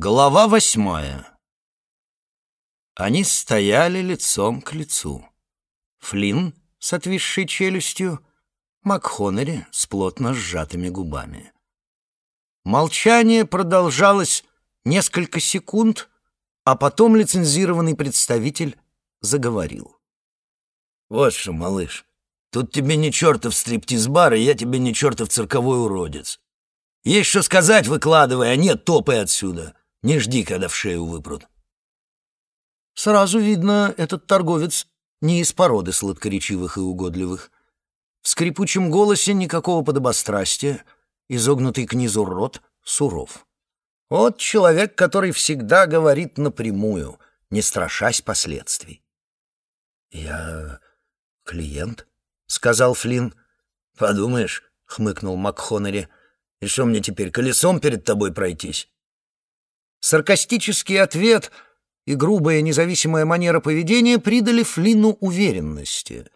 Глава восьмая. Они стояли лицом к лицу. Флинн с отвисшей челюстью, МакХоннери с плотно сжатыми губами. Молчание продолжалось несколько секунд, а потом лицензированный представитель заговорил. «Вот что, малыш, тут тебе не чертов стриптиз-бар, и я тебе не чертов цирковой уродец. Есть что сказать, выкладывай, а нет, топай отсюда. Не жди, когда в шею выпрут. Сразу видно, этот торговец не из породы сладкоречивых и угодливых. В скрипучем голосе никакого подобострастия, изогнутый к низу рот суров. Вот человек, который всегда говорит напрямую, не страшась последствий. «Я клиент», — сказал Флинн. «Подумаешь», — хмыкнул МакХоннери, — «и что мне теперь, колесом перед тобой пройтись?» Саркастический ответ и грубая независимая манера поведения придали Флину уверенности.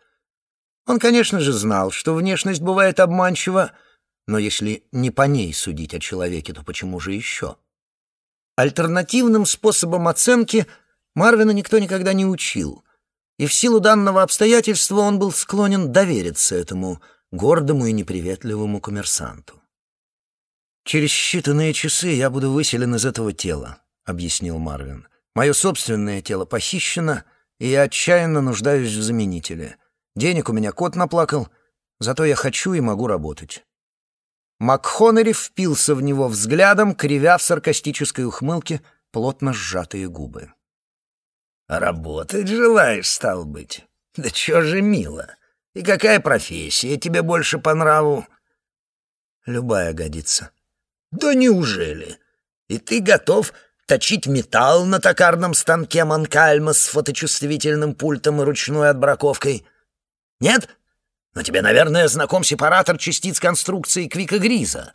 Он, конечно же, знал, что внешность бывает обманчива, но если не по ней судить о человеке, то почему же еще? Альтернативным способом оценки Марвина никто никогда не учил, и в силу данного обстоятельства он был склонен довериться этому гордому и неприветливому коммерсанту. «Через считанные часы я буду выселен из этого тела», — объяснил Марвин. «Мое собственное тело похищено, и я отчаянно нуждаюсь в заменителе. Денег у меня кот наплакал, зато я хочу и могу работать». МакХоннери впился в него взглядом, кривя в саркастической ухмылке плотно сжатые губы. «Работать желаешь, стал быть? Да чё же мило! И какая профессия тебе больше по нраву?» «Любая годится», «Да неужели? И ты готов точить металл на токарном станке Манкальма с фоточувствительным пультом и ручной отбраковкой? Нет? Но тебе, наверное, знаком сепаратор частиц конструкции Квика Гриза.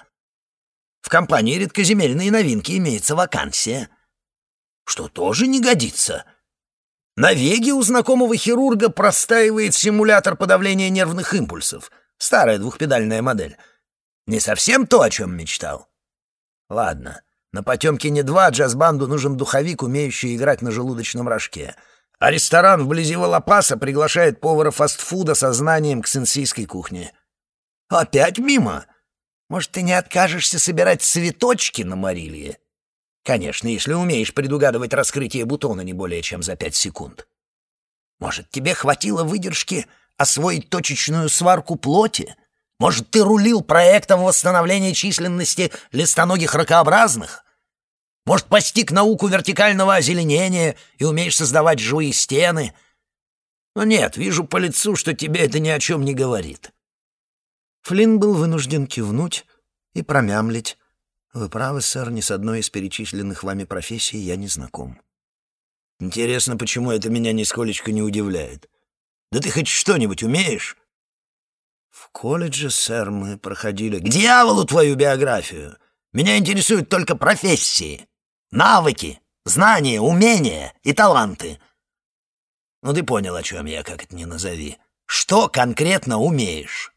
В компании редкоземельные новинки имеется вакансия. Что тоже не годится. На Веге у знакомого хирурга простаивает симулятор подавления нервных импульсов. Старая двухпедальная модель. Не совсем то, о чем мечтал. Ладно, на Потемкине-2 джаз-банду нужен духовик, умеющий играть на желудочном рожке. А ресторан вблизи Волопаса приглашает повара фастфуда со знанием ксенсийской кухни. Опять мимо? Может, ты не откажешься собирать цветочки на Марилье? Конечно, если умеешь предугадывать раскрытие бутона не более чем за пять секунд. Может, тебе хватило выдержки освоить точечную сварку плоти? Может, ты рулил проектом восстановления численности листоногих ракообразных? Может, постиг науку вертикального озеленения и умеешь создавать живые стены? Но нет, вижу по лицу, что тебе это ни о чем не говорит. Флинн был вынужден кивнуть и промямлить. «Вы правы, сэр, ни с одной из перечисленных вами профессий я не знаком». «Интересно, почему это меня нисколечко не удивляет? Да ты хоть что-нибудь умеешь?» «В колледже, сэр, мы проходили...» «К дьяволу твою биографию! Меня интересуют только профессии, навыки, знания, умения и таланты. Ну, ты понял, о чем я, как это ни назови. Что конкретно умеешь?»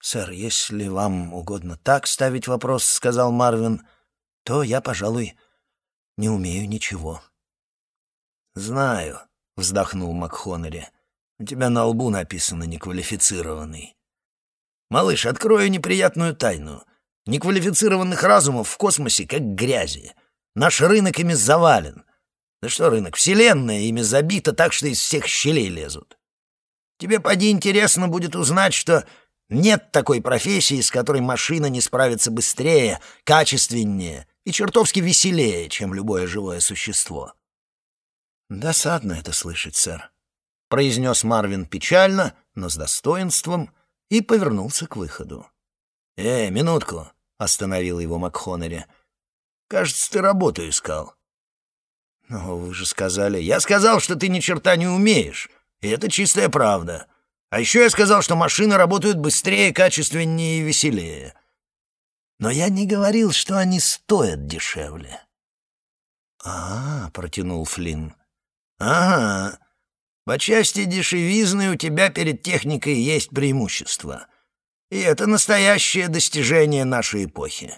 «Сэр, если вам угодно так ставить вопрос, — сказал Марвин, — то я, пожалуй, не умею ничего». «Знаю», — вздохнул МакХоннери. У тебя на лбу написано «неквалифицированный». Малыш, открою неприятную тайну. Неквалифицированных разумов в космосе как грязи. Наш рынок ими завален. Да что рынок, вселенная ими забита так, что из всех щелей лезут. Тебе, поди, интересно будет узнать, что нет такой профессии, с которой машина не справится быстрее, качественнее и чертовски веселее, чем любое живое существо. Досадно это слышать, сэр произнес Марвин печально, но с достоинством, и повернулся к выходу. «Э, минутку!» — остановил его МакХоннери. «Кажется, ты работу искал». «Но вы же сказали...» «Я сказал, что ты ни черта не умеешь, и это чистая правда. А еще я сказал, что машины работают быстрее, качественнее и веселее. Но я не говорил, что они стоят дешевле». «А, -а — протянул Флинн. «Ага, по части дешевизны у тебя перед техникой есть преимущество. И это настоящее достижение нашей эпохи.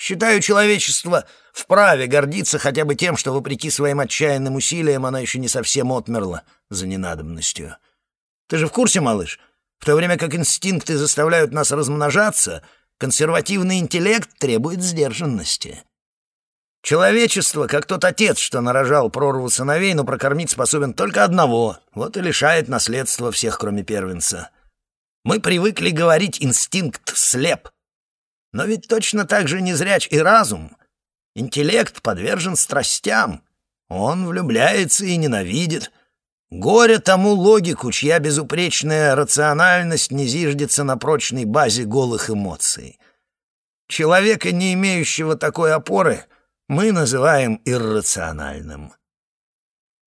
Считаю человечество вправе гордиться хотя бы тем, что, вопреки своим отчаянным усилиям, оно еще не совсем отмерло за ненадобностью. Ты же в курсе, малыш? В то время как инстинкты заставляют нас размножаться, консервативный интеллект требует сдержанности. Человечество, как тот отец, что нарожал прорву сыновей, но прокормить способен только одного, вот и лишает наследства всех, кроме первенца. Мы привыкли говорить «инстинкт слеп», но ведь точно так же незряч и разум. Интеллект подвержен страстям. Он влюбляется и ненавидит. Горе тому логику, чья безупречная рациональность не зиждется на прочной базе голых эмоций. Человека, не имеющего такой опоры, мы называем иррациональным.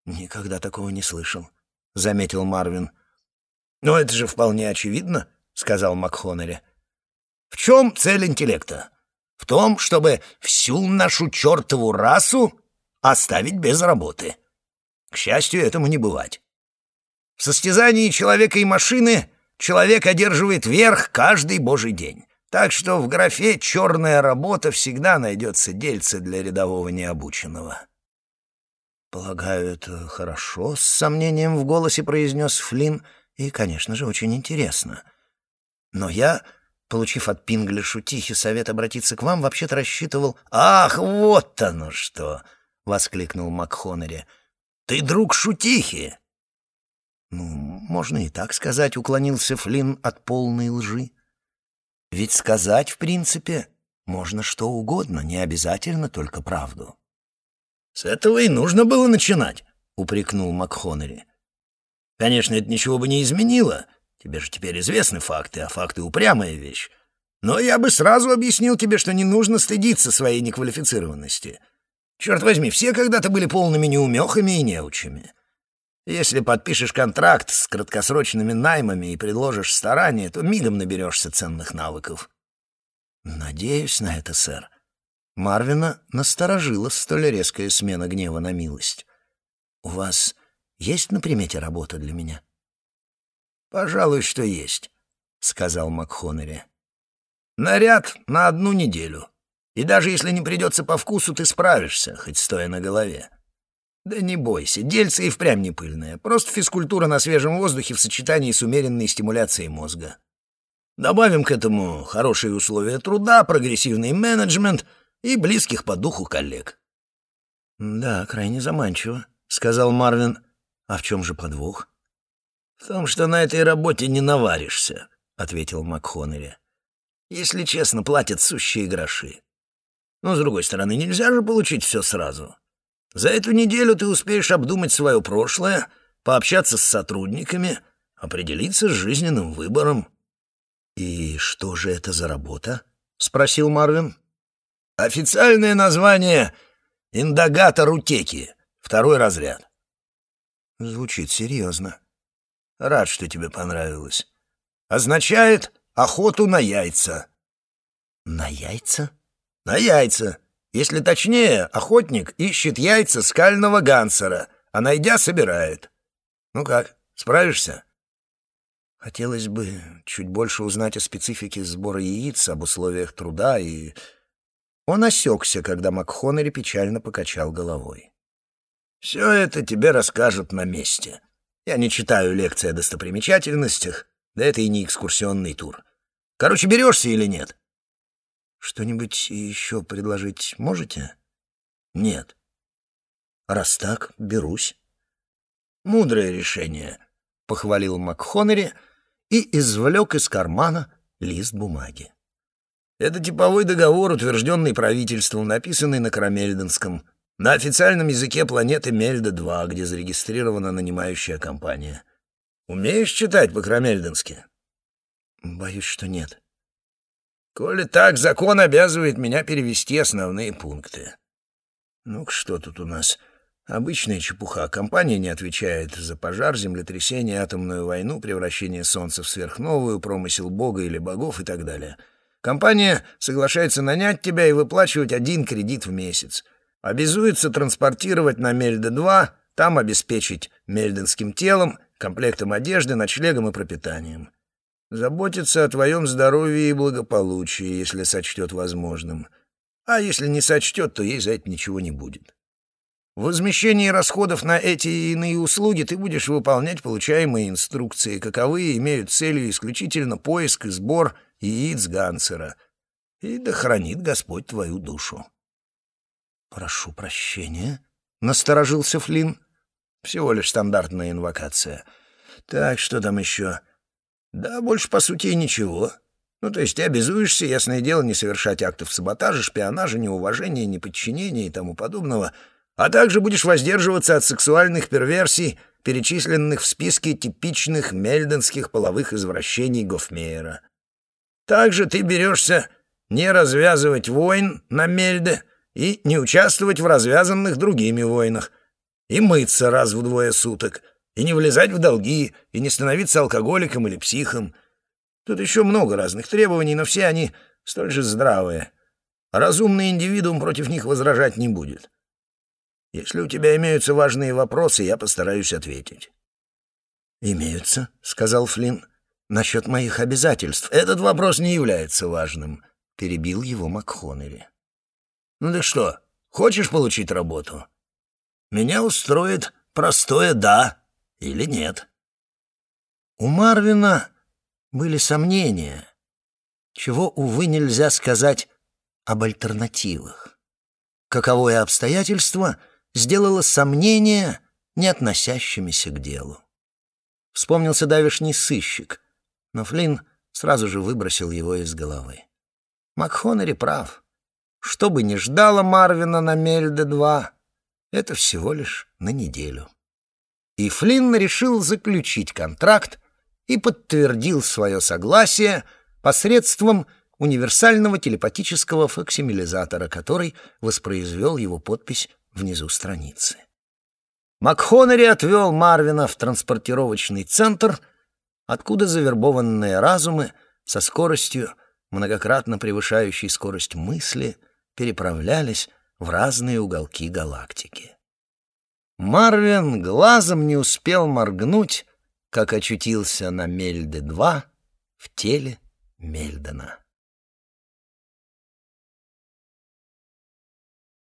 «Никогда такого не слышал», — заметил Марвин. «Но это же вполне очевидно», — сказал МакХоннери. В чем цель интеллекта? В том, чтобы всю нашу чертову расу оставить без работы. К счастью, этому не бывать. В состязании человека и машины человек одерживает верх каждый божий день. Так что в графе «черная работа» всегда найдется дельце для рядового необученного. «Полагаю, это хорошо», — с сомнением в голосе произнес Флинн, «и, конечно же, очень интересно. Но я Получив от Пингля шутихи совет обратиться к вам, вообще-то рассчитывал... «Ах, вот оно что!» — воскликнул МакХоннери. «Ты друг шутихи!» «Ну, можно и так сказать», — уклонился Флинн от полной лжи. «Ведь сказать, в принципе, можно что угодно, не обязательно только правду». «С этого и нужно было начинать», — упрекнул МакХоннери. «Конечно, это ничего бы не изменило, Тебе же теперь известны факты, а факты — упрямая вещь. Но я бы сразу объяснил тебе, что не нужно стыдиться своей неквалифицированности. Черт возьми, все когда-то были полными неумехами и неучами. Если подпишешь контракт с краткосрочными наймами и предложишь старания, то мигом наберешься ценных навыков. Надеюсь на это, сэр. Марвина насторожила столь резкая смена гнева на милость. У вас есть на примете работа для меня? — «Пожалуй, что есть», — сказал МакХоннери. «Наряд на одну неделю. И даже если не придется по вкусу, ты справишься, хоть стоя на голове. Да не бойся, дельце и впрямь не пыльное. Просто физкультура на свежем воздухе в сочетании с умеренной стимуляцией мозга. Добавим к этому хорошие условия труда, прогрессивный менеджмент и близких по духу коллег». «Да, крайне заманчиво», — сказал Марвин. «А в чем же подвох?» «В том, что на этой работе не наваришься», — ответил МакХоннери. «Если честно, платят сущие гроши. Но, с другой стороны, нельзя же получить все сразу. За эту неделю ты успеешь обдумать свое прошлое, пообщаться с сотрудниками, определиться с жизненным выбором». «И что же это за работа?» — спросил Марвин. «Официальное название — Индагата Рутеки, второй разряд». «Звучит серьезно», Рад, что тебе понравилось. Означает охоту на яйца. На яйца? На яйца. Если точнее, охотник ищет яйца скального гансера, а найдя, собирает. Ну как, справишься? Хотелось бы чуть больше узнать о специфике сбора яиц, об условиях труда и... Он осекся, когда МакХоннери печально покачал головой. «Все это тебе расскажут на месте», я не читаю лекции о достопримечательностях, да это и не экскурсионный тур. Короче, берешься или нет? Что-нибудь еще предложить можете? Нет. Раз так, берусь. Мудрое решение, — похвалил МакХоннери и извлек из кармана лист бумаги. Это типовой договор, утвержденный правительством, написанный на Карамельденском, на официальном языке планеты Мельда-2, где зарегистрирована нанимающая компания. Умеешь читать по-крамельденски? Боюсь, что нет. Коли так, закон обязывает меня перевести основные пункты. Ну что тут у нас? Обычная чепуха. Компания не отвечает за пожар, землетрясение, атомную войну, превращение Солнца в сверхновую, промысел Бога или богов и так далее. Компания соглашается нанять тебя и выплачивать один кредит в месяц. Обязуется транспортировать на Мельде-2, там обеспечить мельденским телом, комплектом одежды, ночлегом и пропитанием. Заботится о твоем здоровье и благополучии, если сочтет возможным. А если не сочтет, то ей за это ничего не будет. В возмещении расходов на эти и иные услуги ты будешь выполнять получаемые инструкции, каковые имеют целью исключительно поиск и сбор яиц Гансера. И да хранит Господь твою душу. «Прошу прощения», — насторожился Флинн. «Всего лишь стандартная инвокация. Так, что там еще?» «Да, больше, по сути, и ничего. Ну, то есть ты обязуешься, ясное дело, не совершать актов саботажа, шпионажа, неуважения, неподчинения и тому подобного, а также будешь воздерживаться от сексуальных перверсий, перечисленных в списке типичных мельденских половых извращений Гофмейера. Также ты берешься не развязывать войн на Мельде и не участвовать в развязанных другими войнах, и мыться раз в двое суток, и не влезать в долги, и не становиться алкоголиком или психом, Тут еще много разных требований, но все они столь же здравые. Разумный индивидуум против них возражать не будет. Если у тебя имеются важные вопросы, я постараюсь ответить». «Имеются», — сказал Флинн. «Насчет моих обязательств. Этот вопрос не является важным», — перебил его МакХоннери. «Ну ты что, хочешь получить работу? Меня устроит простое «да» или «нет». У Марвина были сомнения, чего, увы, нельзя сказать об альтернативах. Каковое обстоятельство сделало сомнения, не относящимися к делу. Вспомнился давишний сыщик, но Флинн сразу же выбросил его из головы. МакХоннери прав. Что бы ни ждало Марвина на Мельде-2, это всего лишь на неделю. И Флинн решил заключить контракт и подтвердил свое согласие посредством универсального телепатического факсимилизатора, который воспроизвел его подпись внизу страницы. МакХоннери отвел Марвина в транспортировочный центр, откуда завербованные разумы со скоростью, многократно превышающей скорость мысли, переправлялись в разные уголки галактики. Марвин глазом не успел моргнуть, как очутился на Мельде-2 в теле Мельдена.